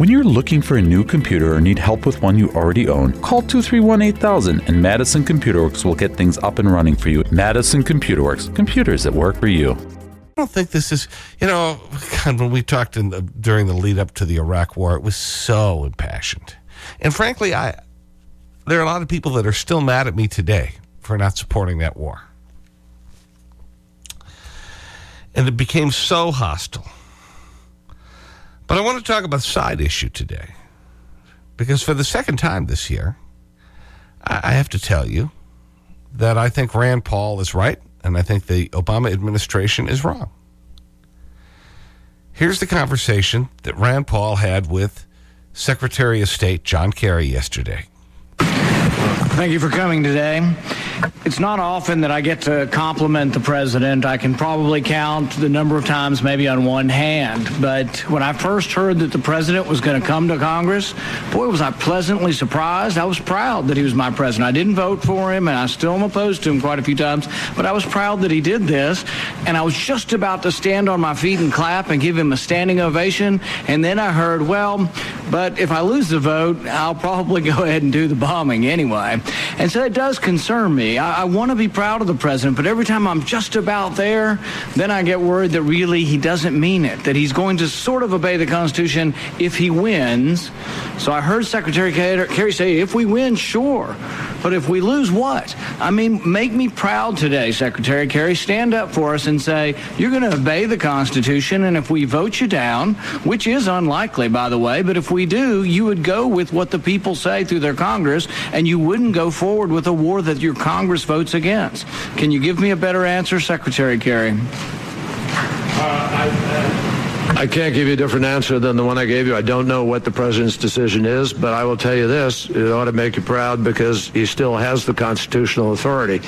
When you're looking for a new computer or need help with one you already own, call 231 8000 and Madison Computer Works will get things up and running for you. Madison Computer Works, computers that work for you. I don't think this is, you know, God, when we talked in the, during the lead up to the Iraq war, it was so impassioned. And frankly, I, there are a lot of people that are still mad at me today for not supporting that war. And it became so hostile. But I want to talk about side issue today. Because for the second time this year, I have to tell you that I think Rand Paul is right and I think the Obama administration is wrong. Here's the conversation that Rand Paul had with Secretary of State John Kerry yesterday. Thank you for coming today. It's not often that I get to compliment the president. I can probably count the number of times maybe on one hand. But when I first heard that the president was going to come to Congress, boy, was I pleasantly surprised. I was proud that he was my president. I didn't vote for him, and I still am opposed to him quite a few times, but I was proud that he did this. And I was just about to stand on my feet and clap and give him a standing ovation. And then I heard, well, but if I lose the vote, I'll probably go ahead and do the bombing anyway. And so it does concern me. I, I want to be proud of the president, but every time I'm just about there, then I get worried that really he doesn't mean it, that he's going to sort of obey the Constitution if he wins. So I heard Secretary Kerry say, if we win, sure. But if we lose, what? I mean, make me proud today, Secretary Kerry. Stand up for us and say, you're going to obey the Constitution, and if we vote you down, which is unlikely, by the way, but if we do, you would go with what the people say through their Congress, and you wouldn't go forward with a war that your Congress votes against. Can you give me a better answer, Secretary Kerry? Uh, I uh, can't give you a different answer than the one I gave you. I don't know what the president's decision is, but I will tell you this. It ought to make you proud because he still has the constitutional authority,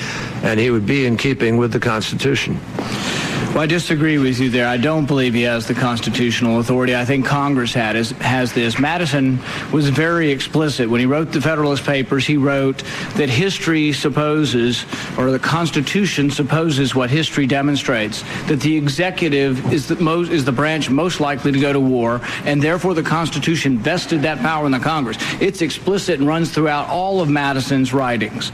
and he would be in keeping with the Constitution. Well, I disagree with you there. I don't believe he has the constitutional authority. I think Congress had, is, has this. Madison was very explicit. When he wrote the Federalist Papers, he wrote that history supposes, or the Constitution supposes what history demonstrates, that the executive is the, most, is the branch most likely to go to war, and therefore the Constitution vested that power in the Congress. It's explicit and runs throughout all of Madison's writings.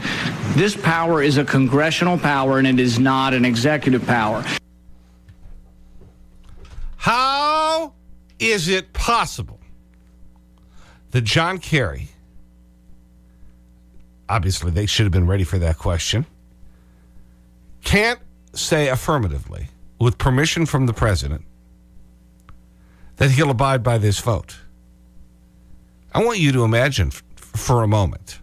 This power is a congressional power, and it is not an executive power. How is it possible that John Kerry, obviously they should have been ready for that question, can't say affirmatively, with permission from the president, that he'll abide by this vote? I want you to imagine for a moment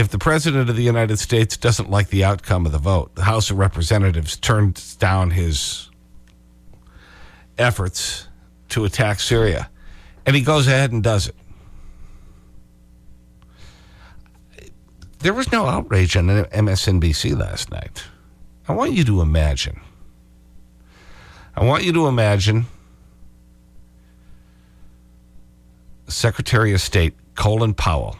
if the President of the United States doesn't like the outcome of the vote, the House of Representatives turns down his efforts to attack Syria, and he goes ahead and does it. There was no outrage on MSNBC last night. I want you to imagine. I want you to imagine Secretary of State Colin Powell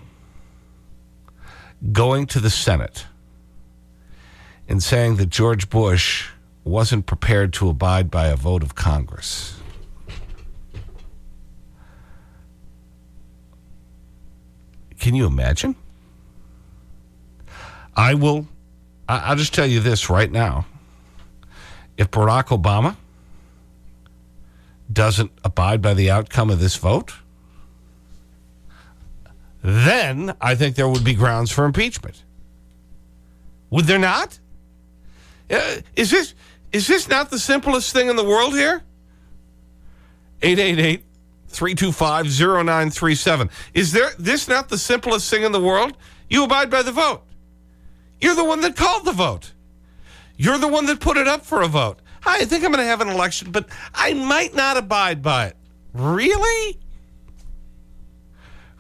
going to the Senate and saying that George Bush wasn't prepared to abide by a vote of Congress. Can you imagine? I will, I'll just tell you this right now. If Barack Obama doesn't abide by the outcome of this vote, then I think there would be grounds for impeachment. Would there not? Uh, is, this, is this not the simplest thing in the world here? 888 325 0937. Is there, this not the simplest thing in the world? You abide by the vote. You're the one that called the vote. You're the one that put it up for a vote. I think I'm going to have an election, but I might not abide by it. Really?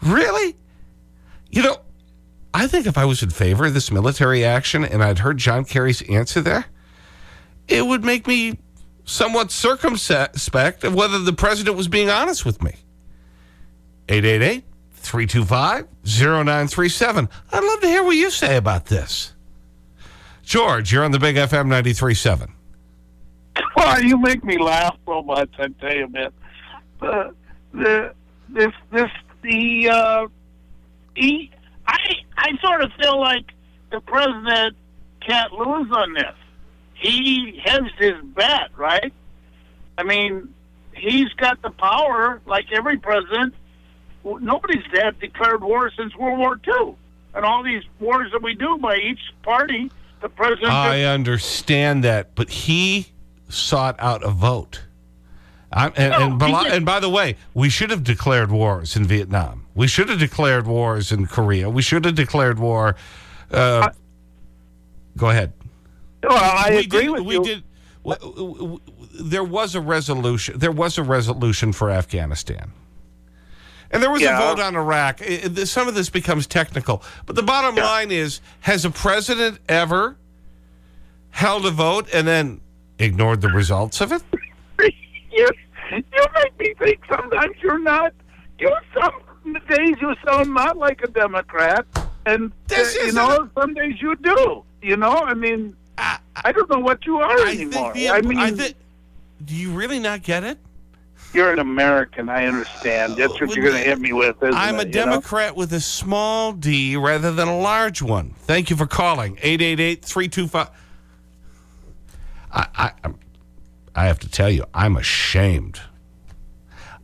Really? You know, I think if I was in favor of this military action and I'd heard John Kerry's answer there, it would make me somewhat circumspect of whether the president was being honest with me. 888 325 0937. I'd love to hear what you say about this. George, you're on the Big FM 93.7. Well, you make me laugh so much, I tell you, man. uh, the this this the uh, he I I sort of feel like the president can't lose on this. He hedged his bet, right? I mean, he's got the power, like every president. Nobody's had declared war since World War II, and all these wars that we do by each party, the president. I understand that, but he sought out a vote. I'm, and, No, and, by, and by the way, we should have declared wars in Vietnam. We should have declared wars in Korea. We should have declared war. Uh, go ahead. well, I we agree did, with we you. Did, w- w- w- there was a resolution. There was a resolution for Afghanistan. And there was Yeah. a vote on Iraq. I- I- some of this becomes technical. But the bottom line is, has a president ever held a vote and then ignored the results of it? You, you make me think sometimes you're not. You some days you sound not like a Democrat, and uh, you know some days you do. You know, I mean, I, I don't know what you are I anymore. the, I mean, thi- do you really not get it? you're an American. I understand. That's what you're going to hit me with. I'm a it, you know? Democrat with a small d rather than a large one. Thank you for calling. 888-325. I, I, I'm- I have to tell you, I'm ashamed.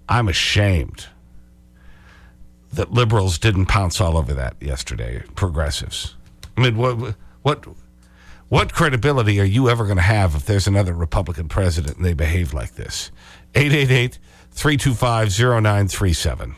I'm ashamed that liberals didn't pounce all over that yesterday, progressives. I mean, what, what, what credibility are you ever going to have if there's another Republican president and they behave like this? 888-325-0937.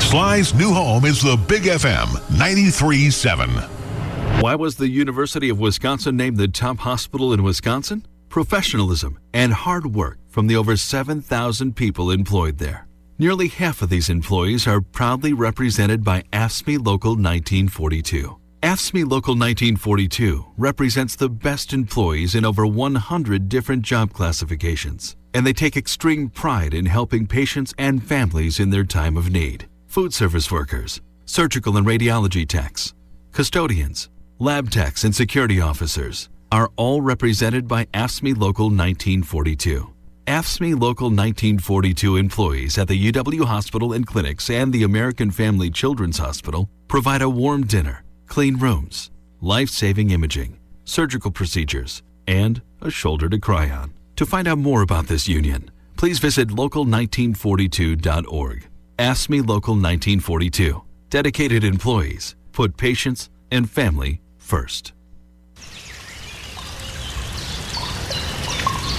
Sly's new home is the Big FM 93.7. Why was the University of Wisconsin named the top hospital in Wisconsin? Professionalism and hard work from the over 7,000 people employed there. Nearly half of these employees are proudly represented by AFSCME Local 1942. AFSCME Local 1942 represents the best employees in over 100 different job classifications, and they take extreme pride in helping patients and families in their time of need. Food service workers, surgical and radiology techs, custodians, lab techs, and security officers are all represented by AFSCME Local 1942. AFSCME Local 1942 employees at the UW Hospital and Clinics and the American Family Children's Hospital provide a warm dinner, clean rooms, life saving imaging, surgical procedures, and a shoulder to cry on. To find out more about this union, please visit local1942.org. AFSCME Local 1942. Dedicated employees put patients and family first.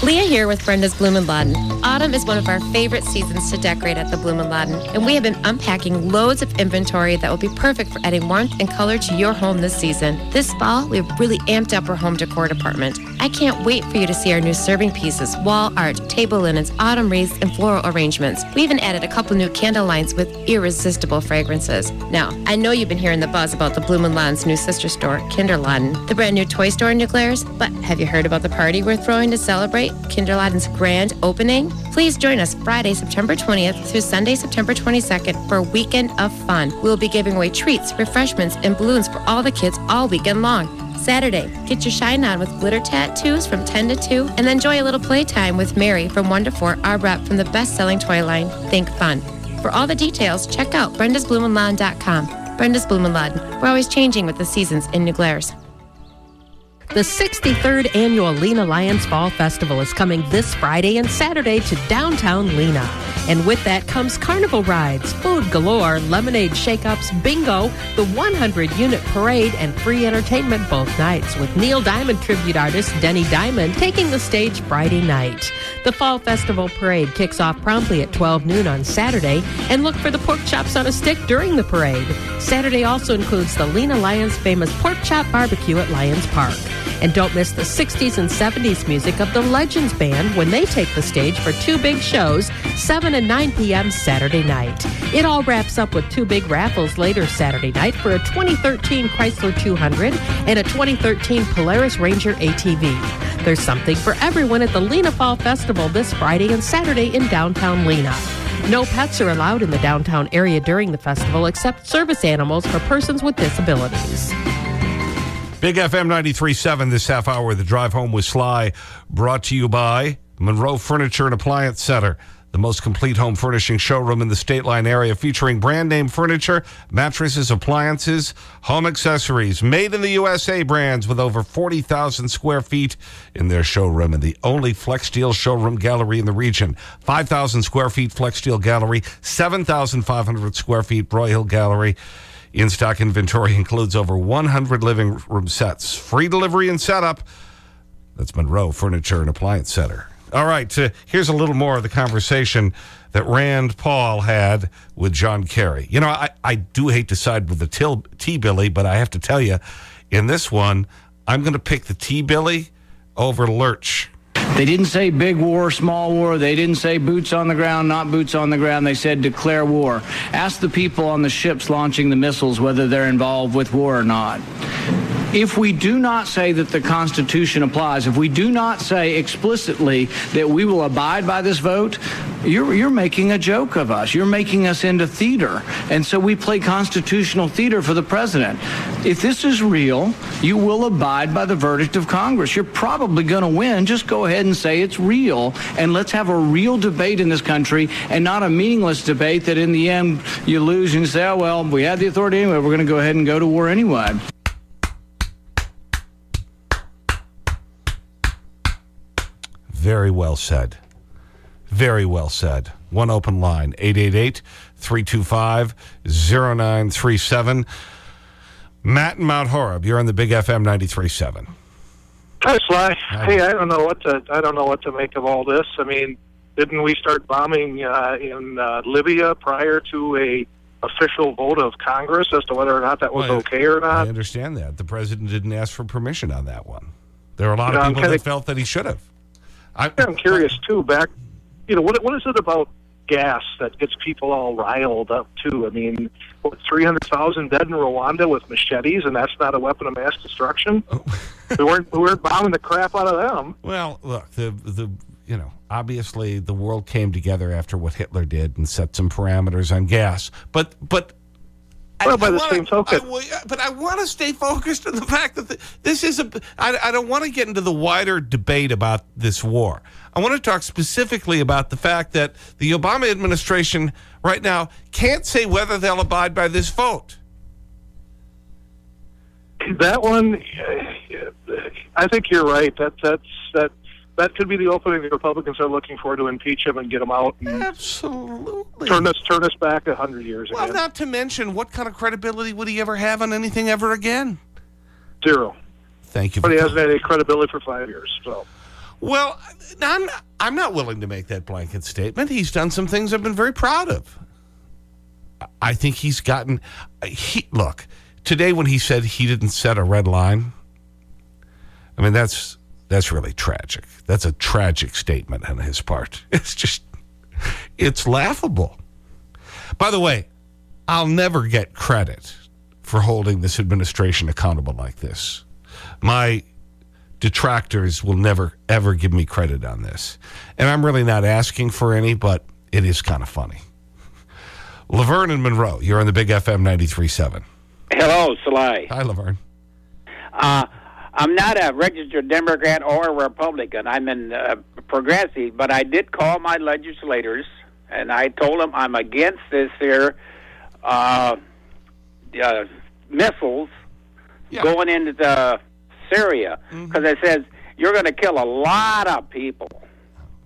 Leah here with Brenda's Blumenladen. Autumn is one of our favorite seasons to decorate at the Bloom and we have been unpacking loads of inventory that will be perfect for adding warmth and color to your home this season. This fall, we've really amped up our home decor department. I can't wait for you to see our new serving pieces, wall art, table linens, autumn wreaths, and floral arrangements. We even added a couple new candle lines with irresistible fragrances. Now, I know you've been hearing the buzz about the Blumenladen's new sister store, Kinderladen, the brand new toy store in New Glarus, but have you heard about the party we're throwing to celebrate Kinderladen's grand opening? Please join us Friday, September 20th through Sunday, September 22nd for a weekend of fun. We'll be giving away treats, refreshments, and balloons for all the kids all weekend long. Saturday, get your shine on with glitter tattoos from 10 to 2 and then enjoy a little playtime with Mary from 1 to 4, our rep from the best selling toy line, Think Fun. For all the details, check out brendasblumenladen.com. Brenda's Bloom and Laden. We're always changing with the seasons in New Glarus. The 63rd annual Lena Lions Fall Festival is coming this Friday and Saturday to downtown Lena. And with that comes carnival rides, food galore, lemonade shake-ups, bingo, the 100 unit parade, and free entertainment both nights with Neil Diamond tribute artist Denny Diamond taking the stage Friday night. The Fall Festival parade kicks off promptly at 12 noon on Saturday, and look for the pork chops on a stick during the parade. Saturday also includes the Lena Lions famous pork chop barbecue at Lions Park. And don't miss the 60s and 70s music of the Legends Band when they take the stage for two big shows, 7 and 9 p.m. Saturday night. It all wraps up with two big raffles later Saturday night for a 2013 Chrysler 200 and a 2013 Polaris Ranger ATV. There's something for everyone at the Lena Fall Festival this Friday and Saturday in downtown Lena. No pets are allowed in the downtown area during the festival except service animals for persons with disabilities. Big FM 93.7 this half hour, The Drive Home with Sly, brought to you by Monroe Furniture and Appliance Center. the most complete home furnishing showroom in the State Line area featuring brand name furniture, mattresses, appliances, home accessories, made in the USA brands with over 40,000 square feet in their showroom and the only Flexsteel showroom gallery in the region. 5,000 square feet Flexsteel gallery, 7,500 square feet Broyhill gallery. In stock inventory includes over 100 living room sets. Free delivery and setup. That's Monroe Furniture and Appliance Center. All right, uh, here's a little more of the conversation that Rand Paul had with John Kerry. You know, I, I do hate to side with the T-Billy, but I have to tell you, in this one, I'm going to pick the T-Billy over Lurch. They didn't say big war, small war. They didn't say boots on the ground, not boots on the ground. They said declare war. Ask the people on the ships launching the missiles whether they're involved with war or not. If we do not say that the Constitution applies, if we do not say explicitly that we will abide by this vote, you're, you're making a joke of us. You're making us into theater. And so we play constitutional theater for the president. If this is real, you will abide by the verdict of Congress. You're probably going to win. Just go ahead and say it's real. And let's have a real debate in this country and not a meaningless debate that in the end you lose and you say, oh, well, we had the authority anyway. We're going to go ahead and go to war anyway. Very well said. Very well said. One open line, 888-325-0937. Matt and Mount Horeb, you're on the Big FM 93.7. Hi, Sly. Hey, I don't know what to I don't know what to make of all this. I mean, didn't we start bombing uh, in uh, Libya prior to a official vote of Congress as to whether or not that was well, okay or not? I understand that. The president didn't ask for permission on that one. There are a lot you of people that felt that he should have. I, am curious too. Back, you know, what what is it about gas that gets people all riled up too? I mean, what three hundred thousand dead in Rwanda with machetes, and that's not a weapon of mass destruction. Oh. we weren't we weren't bombing the crap out of them. Well, look, the the you know, obviously the world came together after what Hitler did and set some parameters on gas. But but well, by the wanna, same token. I, but I want to stay focused on the fact that the, this is a. I, I don't want to get into the wider debate about this war. I want to talk specifically about the fact that the Obama administration right now can't say whether they'll abide by this vote. That one, I think you're right. That that's that that could be the opening the Republicans are looking for to impeach him and get him out. Absolutely. Turn us, turn us back a hundred years Well, again. not to mention, what kind of credibility would he ever have on anything ever again? Zero. Thank you. But he hasn't had any credibility for five years, so. Well, I'm, I'm not willing to make that blanket statement. He's done some things I've been very proud of. I think he's gotten, he, look, today when he said he didn't set a red line, I mean, that's, that's really tragic. That's a tragic statement on his part. It's just, it's laughable. By the way, I'll never get credit for holding this administration accountable like this. My detractors will never, ever give me credit on this. And I'm really not asking for any, but it is kind of funny. Laverne and Monroe, you're on the Big FM 93.7. Hello, Sly. Hi, Laverne. Uh, I'm not a registered Democrat or a Republican. I'm in uh, progressive, but I did call my legislators and I told them I'm against this here uh, uh, missiles yeah. going into the Syria because mm -hmm. it says you're going to kill a lot of people.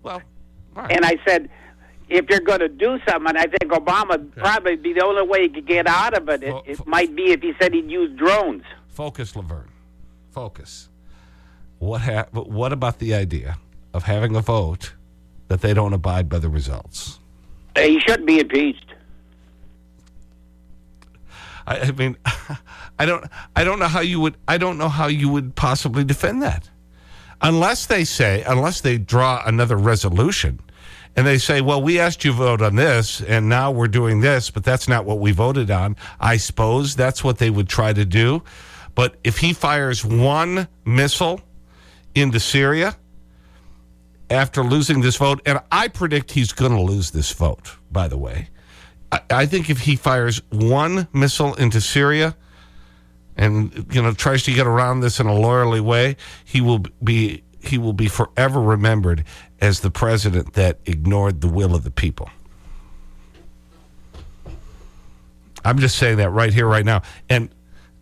Well, right. and I said if you're going to do something, I think Obama okay. probably be the only way he could get out of it. It, it might be if he said he'd use drones. Focus, Laverne focus. What, what about the idea of having a vote that they don't abide by the results? He should be impeached. I, I mean, I don't, I don't know how you would, I don't know how you would possibly defend that. Unless they say, unless they draw another resolution and they say, well, we asked you to vote on this and now we're doing this, but that's not what we voted on. I suppose that's what they would try to do. But if he fires one missile into Syria after losing this vote, and I predict he's going to lose this vote, by the way. I, I think if he fires one missile into Syria and, you know, tries to get around this in a lawyerly way, he will be he will be forever remembered as the president that ignored the will of the people. I'm just saying that right here, right now. And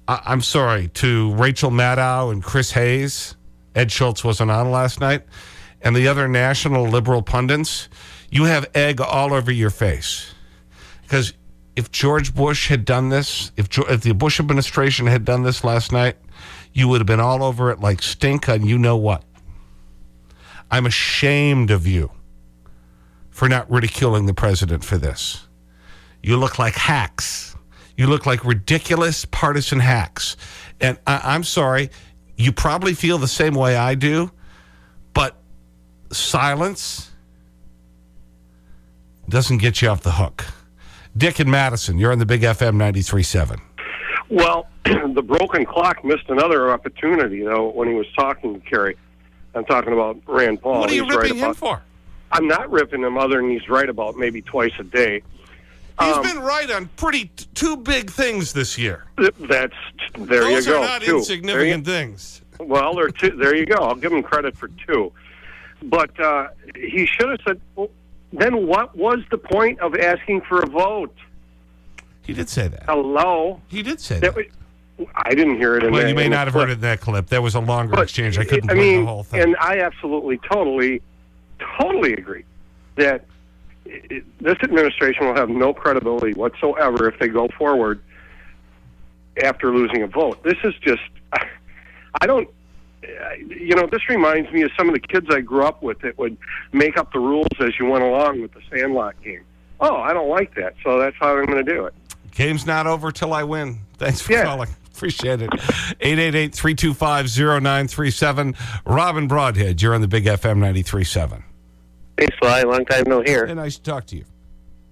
I, I'm sorry to Rachel Maddow and Chris Hayes. Ed Schultz wasn't on last night. And the other national liberal pundits, you have egg all over your face. Because if George Bush had done this, if, if the Bush administration had done this last night, you would have been all over it like stink on you know what. I'm ashamed of you for not ridiculing the president for this. You look like hacks. You look like ridiculous partisan hacks. And I, am sorry, you probably feel the same way I do, but silence doesn't get you off the hook. Dick and Madison, you're on the Big FM 93.7. Well, the broken clock missed another opportunity, though, when he was talking to Kerry. I'm talking about Rand Paul. What are you he's ripping right him for? I'm not ripping him other than he's right about maybe twice a day. He's Um, been right on pretty two big things this year. Th- That's there Those you go. Those are not two. insignificant There things. well, there two. There you go. I'll give him credit for two. But uh, he should have said. Well, then what was the point of asking for a vote? He did say that. Hello. He did say that. that. was- I didn't hear it in Well, you may not have clip. heard it in that clip. That was a longer But, exchange. I couldn't I mean, the whole thing. and I absolutely, totally, totally agree that it, this administration will have no credibility whatsoever if they go forward after losing a vote. This is just, I don't, you know, this reminds me of some of the kids I grew up with that would make up the rules as you went along with the Sandlot game. Oh, I don't like that, so that's how I'm going to do it. Game's not over till I win. Thanks for Yeah. calling. Appreciate it. 888-325-0937. Robin Brodhead, you're on the Big FM 93.7. Hey, Sly, long time no hear. And nice to talk to you.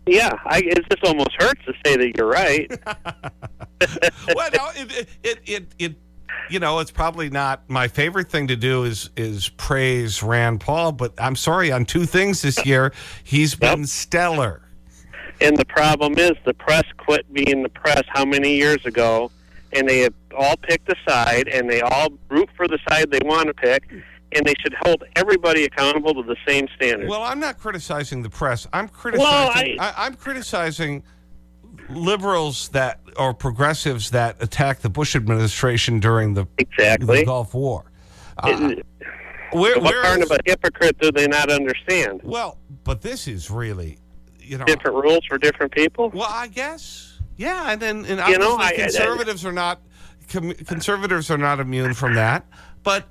Yeah, I, it just almost hurts to say that you're right. well, no, it, it, it, it, you know, it's probably not my favorite thing to do is, is praise Rand Paul, but I'm sorry, on two things this year, he's been stellar. And the problem is the press quit being the press how many years ago, and they have all picked a side, and they all root for the side they want to pick, and they should hold everybody accountable to the same standards. Well, I'm not criticizing the press. I'm Well, criticizing. I- I, I'm criticizing liberals that or progressives that attacked the Bush administration during the, exactly. the Gulf War. Uh, where, what where is- of a hypocrite do they not understand? well, but this is really, you know, Different rules for different people? Well, I guess, yeah, and then and You know, I- I- conservatives are not com- conservatives are not immune from that, but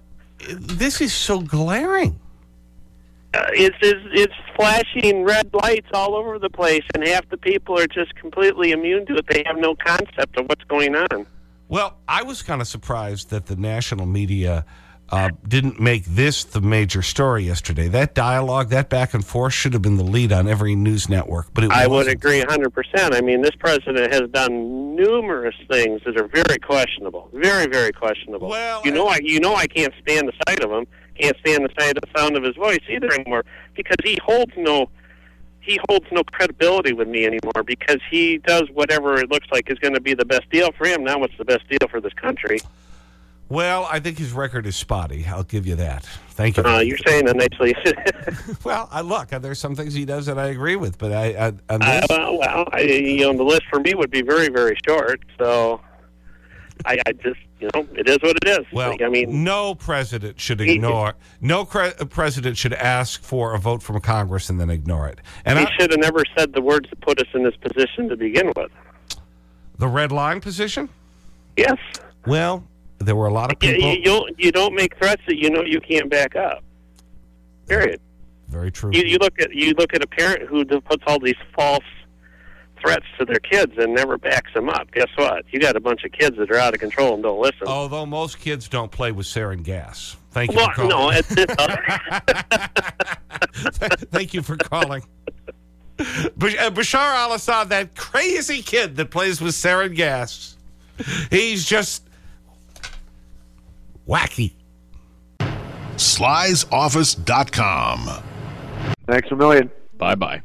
this is so glaring. uh, it's, it's it's flashing red lights all over the place, and half the people are just completely immune to it. They have no concept of what's going on. Well, I was kind of surprised that the national media uh, didn't make this the major story yesterday. That dialogue, that back and forth should have been the lead on every news network, but it I would agree 100%. I mean, this president has done numerous things that are very questionable, very, very questionable. Well, you know, I you know I can't stand the sight of him, can't stand the sight of the sound of his voice either anymore because he holds no he holds no credibility with me anymore because he does whatever it looks like is going to be the best deal for him. Now, what's the best deal for this country? Well, I think his record is spotty. I'll give you that. Thank you. Uh, you're saying that nicely. well, I look, there's some things he does that I agree with, but I, I on Uh, this, well, well I, you know, the list for me would be very, very short. So, I, I just, you know, it is what it is. Well, I mean, no president should He- ignore. No cre president should ask for a vote from Congress and then ignore it. And he I, should have never said the words that put us in this position to begin with. the red line position. Yes. Well, there were a lot of people. you, you don't, you don't make threats that you know you can't back up. Period. Very true. You, you look at you look at a parent who puts all these false threats to their kids and never backs them up. Guess what? You got a bunch of kids that are out of control and don't listen. Although most kids don't play with sarin gas. Thank you well, for calling. no, it's, it's Thank you for calling. Uh, Bashar al Assad, that crazy kid that plays with sarin gas, he's just wacky. Sly'sOffice.com. Thanks a million. Bye bye.